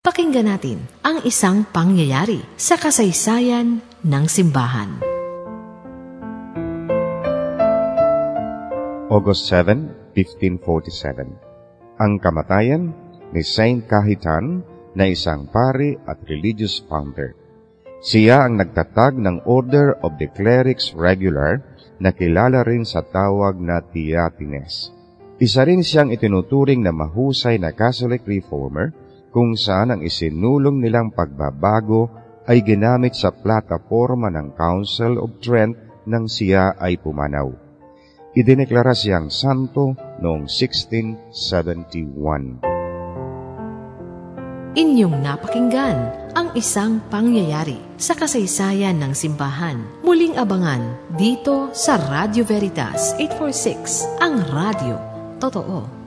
Pakinggan natin ang isang pangyayari sa kasaysayan ng simbahan. August 7, 1547 Ang kamatayan ni Saint Cahitan na isang pari at religious founder. Siya ang nagtatag ng Order of the Clerics Regular na kilala rin sa tawag na Tiatines. Isa rin siyang itinuturing na mahusay na Catholic reformer kung saan ang isinulong nilang pagbabago ay ginamit sa plataforma ng Council of Trent nang siya ay pumanaw. Idineklara siyang santo noong 1671. Inyong napakinggan ang isang pangyayari sa kasaysayan ng simbahan. Muling abangan dito sa Radio Veritas 846, ang radio. Totoo.